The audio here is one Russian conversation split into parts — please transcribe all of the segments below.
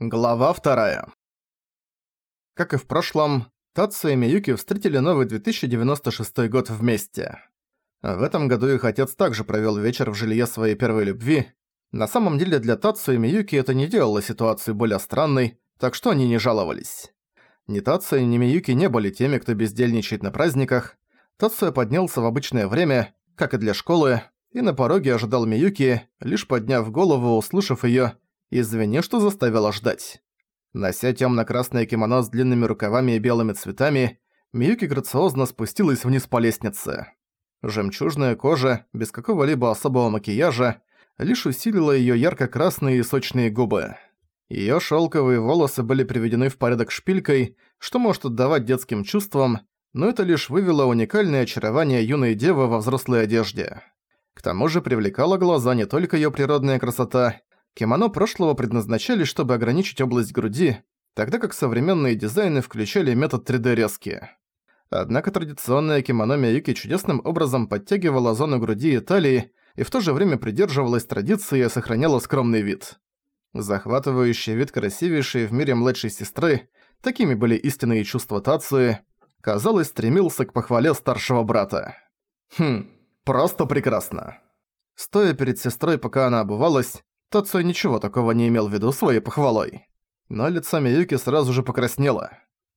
Глава вторая. Как и в прошлом, Татсу и Миюки встретили новый 2096 год вместе. В этом году их отец также провёл вечер в жилье своей первой любви. На самом деле для Татсу и Миюки это не делало ситуацию более странной, так что они не жаловались. Ни Татсу, ни Миюки не были теми, кто бездельничает на праздниках. Татсу поднялся в обычное время, как и для школы, и на пороге ожидал Миюки, лишь подняв голову, услышав её Извини, что заставила ждать. Нося тёмно-красное кимоно с длинными рукавами и белыми цветами, Миюки грациозно спустилась вниз по лестнице. Жемчужная кожа, без какого-либо особого макияжа, лишь усилила её ярко-красные и сочные губы. Её шёлковые волосы были приведены в порядок шпилькой, что может отдавать детским чувствам, но это лишь вывело уникальное очарование юной девы во взрослой одежде. К тому же привлекала глаза не только её природная красота, Кимоно прошлого предназначались, чтобы ограничить область груди, тогда как современные дизайны включали метод 3D-резки. Однако традиционная кимоно Миюки чудесным образом подтягивала зону груди и талии и в то же время придерживалась традиции и сохраняла скромный вид. Захватывающий вид красивейшей в мире младшей сестры, такими были истинные чувства Тацуи, казалось, стремился к похвале старшего брата. Хм, просто прекрасно. Стоя перед сестрой, пока она обувалась, Тацуя ничего такого не имел в виду своей похвалой. Но лицо Миюки сразу же покраснело.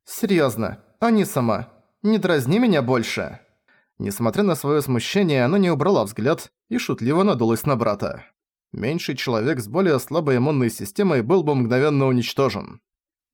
«Серьёзно, не сама. Не дразни меня больше». Несмотря на своё смущение, она не убрала взгляд и шутливо надулась на брата. Меньший человек с более слабой иммунной системой был бы мгновенно уничтожен.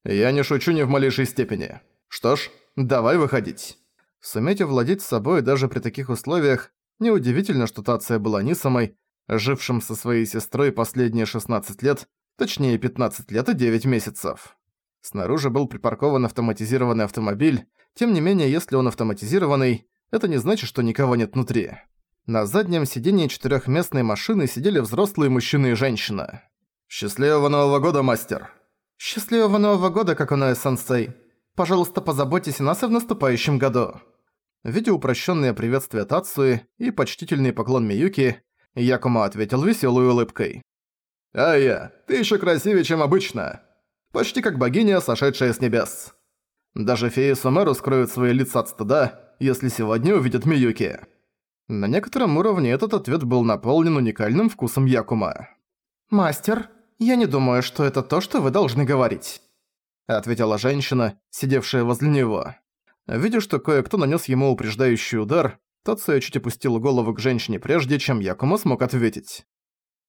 «Я не шучу ни в малейшей степени. Что ж, давай выходить». Суметь овладеть собой даже при таких условиях, неудивительно, что Тация была не самой, жившим со своей сестрой последние 16 лет, точнее 15 лет и 9 месяцев. Снаружи был припаркован автоматизированный автомобиль, тем не менее, если он автоматизированный, это не значит, что никого нет внутри. На заднем сидении четырехместной машины сидели взрослые мужчина и женщина. «Счастливого Нового года, мастер!» «Счастливого Нового года, как Какуная-сенсей! Пожалуйста, позаботьтесь о нас и в наступающем году!» Видя упрощенное приветствие Тацуи и почтительный поклон Миюки, Якума ответил веселой улыбкой. «А я, ты еще красивее, чем обычно. Почти как богиня, сошедшая с небес. Даже феи Сумеру скроют свои лица от стыда, если сегодня увидят Миюки». На некотором уровне этот ответ был наполнен уникальным вкусом Якума. «Мастер, я не думаю, что это то, что вы должны говорить», ответила женщина, сидевшая возле него. Видя, что кое-кто нанес ему упреждающий удар, Тацуя чуть опустил голову к женщине прежде, чем Якума смог ответить.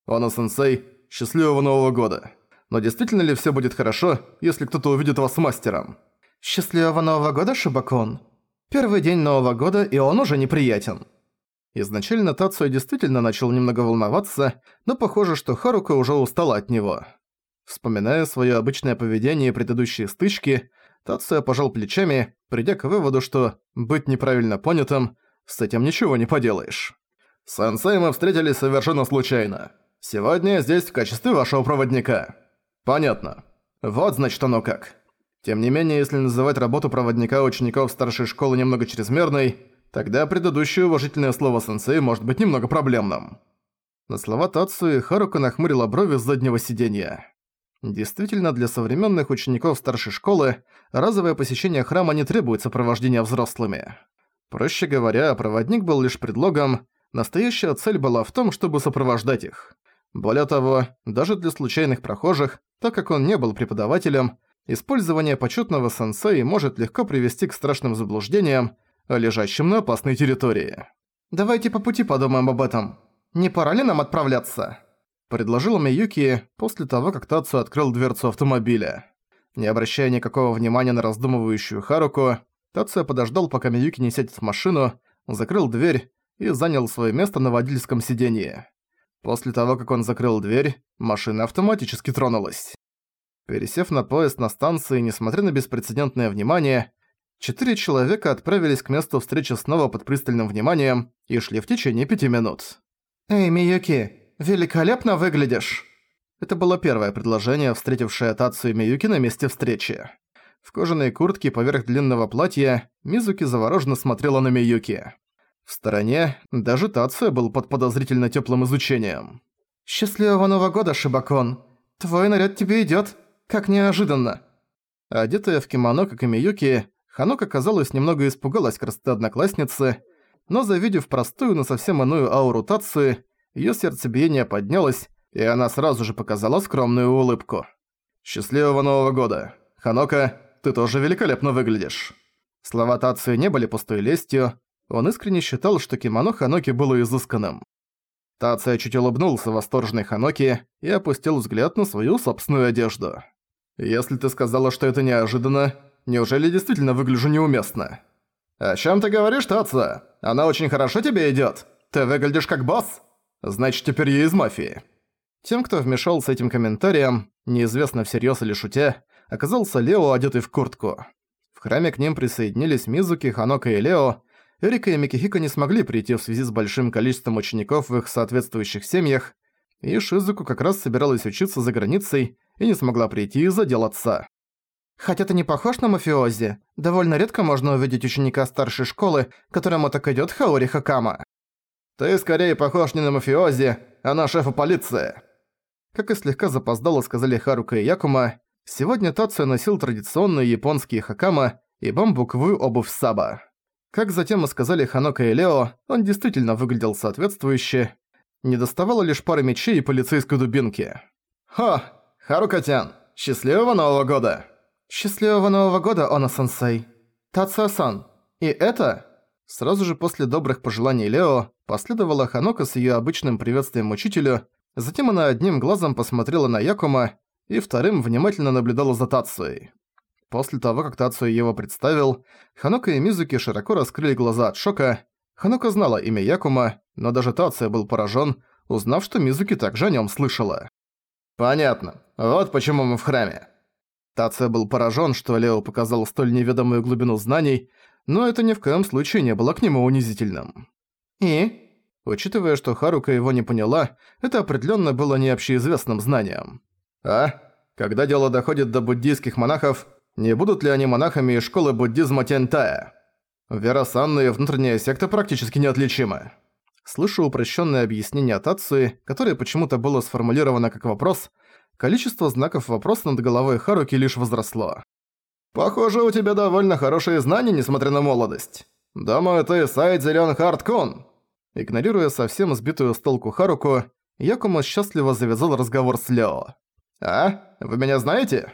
«Оно-сенсей, счастливого Нового года. Но действительно ли все будет хорошо, если кто-то увидит вас мастером?» «Счастливого Нового года, Шибакон. Первый день Нового года, и он уже неприятен». Изначально Тацуя действительно начал немного волноваться, но похоже, что Харука уже устала от него. Вспоминая своё обычное поведение и предыдущие стычки, Тацуя пожал плечами, придя к выводу, что быть неправильно понятым с этим ничего не поделаешь. Сенсей мы встретились совершенно случайно. Сегодня я здесь в качестве вашего проводника. Понятно. Вот значит оно как. Тем не менее, если называть работу проводника учеников старшей школы немного чрезмерной, тогда предыдущее уважительное слово «сенсей» может быть немного проблемным. На слова Тацуи Харука нахмурила брови с заднего сиденья. Действительно, для современных учеников старшей школы разовое посещение храма не требует сопровождения взрослыми. Проще говоря, проводник был лишь предлогом, настоящая цель была в том, чтобы сопровождать их. Более того, даже для случайных прохожих, так как он не был преподавателем, использование почетного сенсея может легко привести к страшным заблуждениям, лежащим на опасной территории. «Давайте по пути подумаем об этом. Не пора ли нам отправляться?» Предложил Миюки после того, как Тацу открыл дверцу автомобиля. Не обращая никакого внимания на раздумывающую Харуку, Тация подождал, пока Миюки не сядет в машину, закрыл дверь и занял свое место на водительском сиденье. После того, как он закрыл дверь, машина автоматически тронулась. Пересев на поезд на станции, несмотря на беспрецедентное внимание, четыре человека отправились к месту встречи снова под пристальным вниманием и шли в течение пяти минут. «Эй, Миюки, великолепно выглядишь!» Это было первое предложение, встретившее Тацию и Миюки на месте встречи. В кожаной куртке поверх длинного платья Мизуки завороженно смотрела на Миюки. В стороне даже Тация был под подозрительно теплым изучением. «Счастливого Нового года, Шибакон! Твой наряд тебе идёт. Как неожиданно!» Одетая в кимоно, как и Миюки, Ханока, казалось, немного испугалась красоты одноклассницы, но завидев простую, но совсем иную ауру Тации, её сердцебиение поднялось, и она сразу же показала скромную улыбку. «Счастливого Нового года! Ханока, ты тоже великолепно выглядишь!» Слова Тации не были пустой лестью, он искренне считал, что кимоно Ханоки было изысканным. Тация чуть улыбнулся восторженной Ханоки и опустил взгляд на свою собственную одежду. «Если ты сказала, что это неожиданно, неужели действительно выгляжу неуместно?» «О чем ты говоришь, Тация? Она очень хорошо тебе идет. Ты выглядишь как босс. Значит, теперь я из мафии». Тем, кто вмешался этим комментарием, неизвестно всерьёз или шутя, оказался Лео, одетый в куртку. В храме к ним присоединились Мизуки, Ханока и Лео. Эрика и Микихико не смогли прийти в связи с большим количеством учеников в их соответствующих семьях, и Шизуку как раз собиралась учиться за границей и не смогла прийти из-за дел отца. Хотя ты не похож на мафиози, довольно редко можно увидеть ученика старшей школы, которому так идёт Хаори Хакама. Ты скорее похож не на мафиози, а на шефа полиции. Как и слегка запоздало сказали Харука и Якума, сегодня Тацуя носил традиционные японские хакама и бамбуковую обувь Саба. Как затем и сказали Ханока и Лео, он действительно выглядел соответствующе. Не доставало лишь пары мечей и полицейской дубинки. «Хо, Харука-тян, счастливого Нового года!» «Счастливого Нового года, Она-сенсей!» «Тацуя-сан, и это...» Сразу же после добрых пожеланий Лео последовала Ханока с её обычным приветствием учителю, Затем она одним глазом посмотрела на Якума и вторым внимательно наблюдала за Тацией. После того, как Тацию его представил, Ханока и Мизуки широко раскрыли глаза от шока. Ханока знала имя Якума, но даже Тация был поражен, узнав, что Мизуки также о нем слышала. «Понятно. Вот почему мы в храме». Тация был поражен, что Лео показал столь неведомую глубину знаний, но это ни в коем случае не было к нему унизительным. «И?» Учитывая, что Харука его не поняла, это определенно было не общеизвестным знанием. А? Когда дело доходит до буддийских монахов, не будут ли они монахами из школы буддизма Тентая? Вера Санна и внутренняя секта практически неотличимы. Слышу упрощенное объяснение от Ацуи, которое почему-то было сформулировано как вопрос, количество знаков вопроса над головой Харуки лишь возросло. «Похоже, у тебя довольно хорошие знания, несмотря на молодость. Думаю, ты сайт Зелён Хардкун. Игнорируя совсем сбитую с толку Харуку, Якума счастливо завязал разговор с Лео. «А? Вы меня знаете?»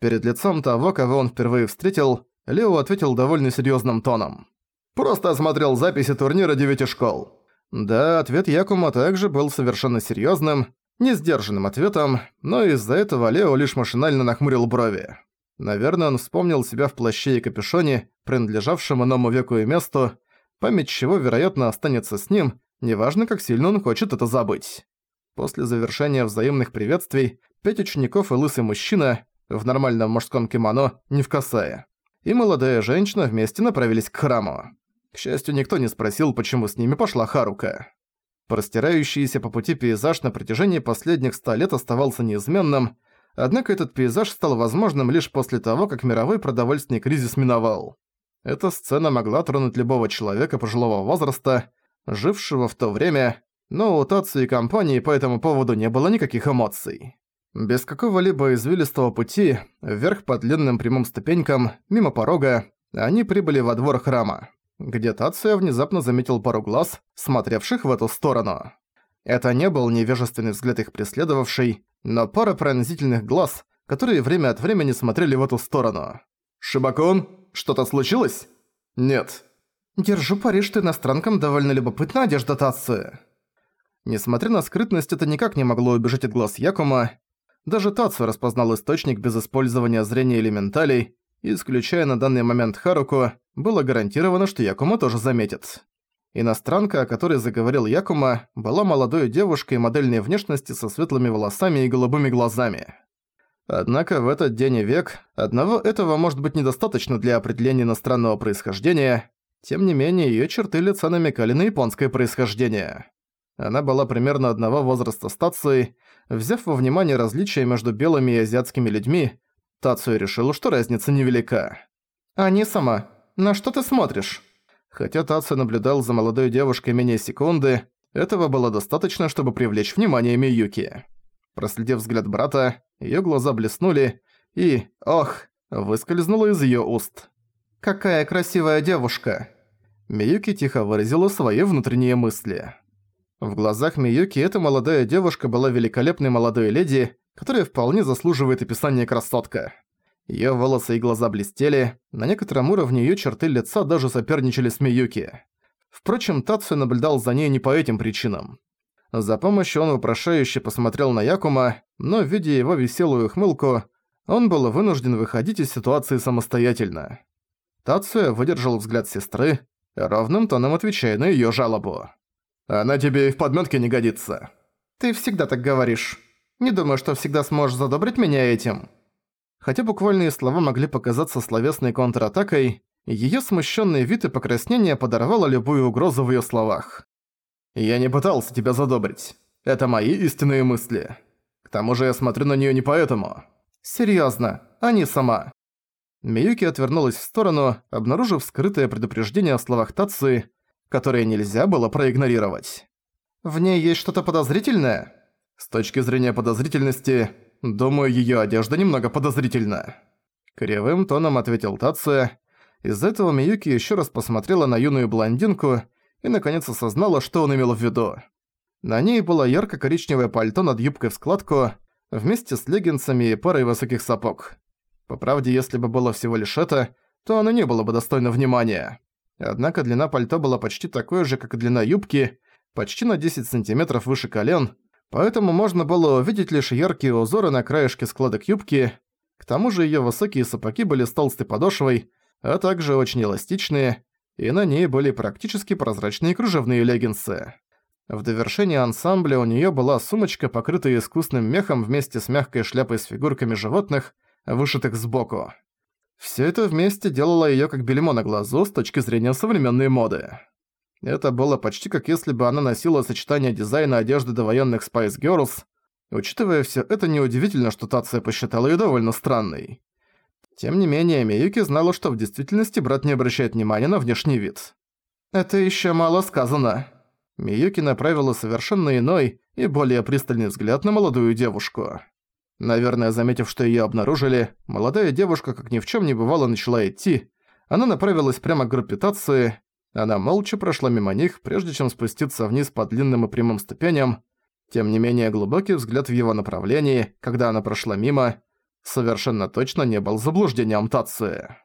Перед лицом того, кого он впервые встретил, Лео ответил довольно серьёзным тоном. «Просто осмотрел записи турнира девяти школ». Да, ответ Якума также был совершенно серьёзным, не сдержанным ответом, но из-за этого Лео лишь машинально нахмурил брови. Наверное, он вспомнил себя в плаще и капюшоне, принадлежавшем иному веку и месту, память чего, вероятно, останется с ним, неважно, как сильно он хочет это забыть. После завершения взаимных приветствий, пять учеников и лысый мужчина, в нормальном мужском кимоно, не в косае, и молодая женщина вместе направились к храму. К счастью, никто не спросил, почему с ними пошла Харука. Простирающийся по пути пейзаж на протяжении последних ста лет оставался неизменным, однако этот пейзаж стал возможным лишь после того, как мировой продовольственный кризис миновал. Эта сцена могла тронуть любого человека пожилого возраста, жившего в то время, но у Татсу и компании по этому поводу не было никаких эмоций. Без какого-либо извилистого пути, вверх по длинным прямым ступенькам, мимо порога, они прибыли во двор храма, где Тацуя внезапно заметил пару глаз, смотревших в эту сторону. Это не был невежественный взгляд их преследовавший, но пара пронзительных глаз, которые время от времени смотрели в эту сторону. «Шибакун?» Что-то случилось? Нет. Держу пари, что иностранкам довольно любопытна одежда Татсу. Несмотря на скрытность, это никак не могло убежать от глаз Якума. Даже Татсу распознал источник без использования зрения элементалей, исключая на данный момент Харуку, было гарантировано, что Якума тоже заметит. Иностранка, о которой заговорил Якума, была молодой девушкой модельной внешности со светлыми волосами и голубыми глазами. Однако в этот день и век одного этого может быть недостаточно для определения иностранного происхождения, тем не менее её черты лица намекали на японское происхождение. Она была примерно одного возраста с Тацией, взяв во внимание различия между белыми и азиатскими людьми, Тацию решила, что разница невелика. «А не сама. На что ты смотришь?» Хотя Тацию наблюдал за молодой девушкой менее секунды, этого было достаточно, чтобы привлечь внимание Миюки. Проследив взгляд брата, её глаза блеснули, и «Ох!» выскользнуло из её уст. «Какая красивая девушка!» Миюки тихо выразила свои внутренние мысли. В глазах Миюки эта молодая девушка была великолепной молодой леди, которая вполне заслуживает описания красотка. Её волосы и глаза блестели, на некотором уровне её черты лица даже соперничали с Миюки. Впрочем, Тацу наблюдал за ней не по этим причинам. За помощью он вопрошающе посмотрел на Якума, но, видя его веселую ухмылку, он был вынужден выходить из ситуации самостоятельно. Тацуя выдержал взгляд сестры, ровным тоном отвечая на её жалобу. «Она тебе и в подмётке не годится». «Ты всегда так говоришь. Не думаю, что всегда сможешь задобрить меня этим». Хотя буквальные слова могли показаться словесной контратакой, её смущенный вид и покраснение подорвало любую угрозу в её словах. «Я не пытался тебя задобрить. Это мои истинные мысли. К тому же я смотрю на неё не поэтому». «Серьёзно, а не сама». Миюки отвернулась в сторону, обнаружив скрытое предупреждение о словах Тацуи, которое нельзя было проигнорировать. «В ней есть что-то подозрительное?» С точки зрения подозрительности, думаю, её одежда немного подозрительна. Кривым тоном ответил Тацуя. Из этого Миюки ещё раз посмотрела на юную блондинку и наконец осознала, что он имел в виду. На ней было ярко-коричневое пальто над юбкой в складку, вместе с леггинсами и парой высоких сапог. По правде, если бы было всего лишь это, то оно не было бы достойно внимания. Однако длина пальто была почти такой же, как и длина юбки, почти на 10 сантиметров выше колен, поэтому можно было увидеть лишь яркие узоры на краешке складок юбки. К тому же её высокие сапоги были с толстой подошвой, а также очень эластичные, и на ней были практически прозрачные кружевные леггинсы. В довершение ансамбля у неё была сумочка, покрытая искусным мехом вместе с мягкой шляпой с фигурками животных, вышитых сбоку. Всё это вместе делало её как бельмо на глазу с точки зрения современной моды. Это было почти как если бы она носила сочетание дизайна одежды довоенных Spice Girls. Учитывая всё это, неудивительно, что Тация посчитала её довольно странной. Тем не менее, Миюки знала, что в действительности брат не обращает внимания на внешний вид. «Это ещё мало сказано». Миюки направила совершенно иной и более пристальный взгляд на молодую девушку. Наверное, заметив, что её обнаружили, молодая девушка, как ни в чём не бывало, начала идти. Она направилась прямо к группе Тации. Она молча прошла мимо них, прежде чем спуститься вниз по длинным и прямым ступеням. Тем не менее, глубокий взгляд в его направлении, когда она прошла мимо, совершенно точно не был заблуждением Тации.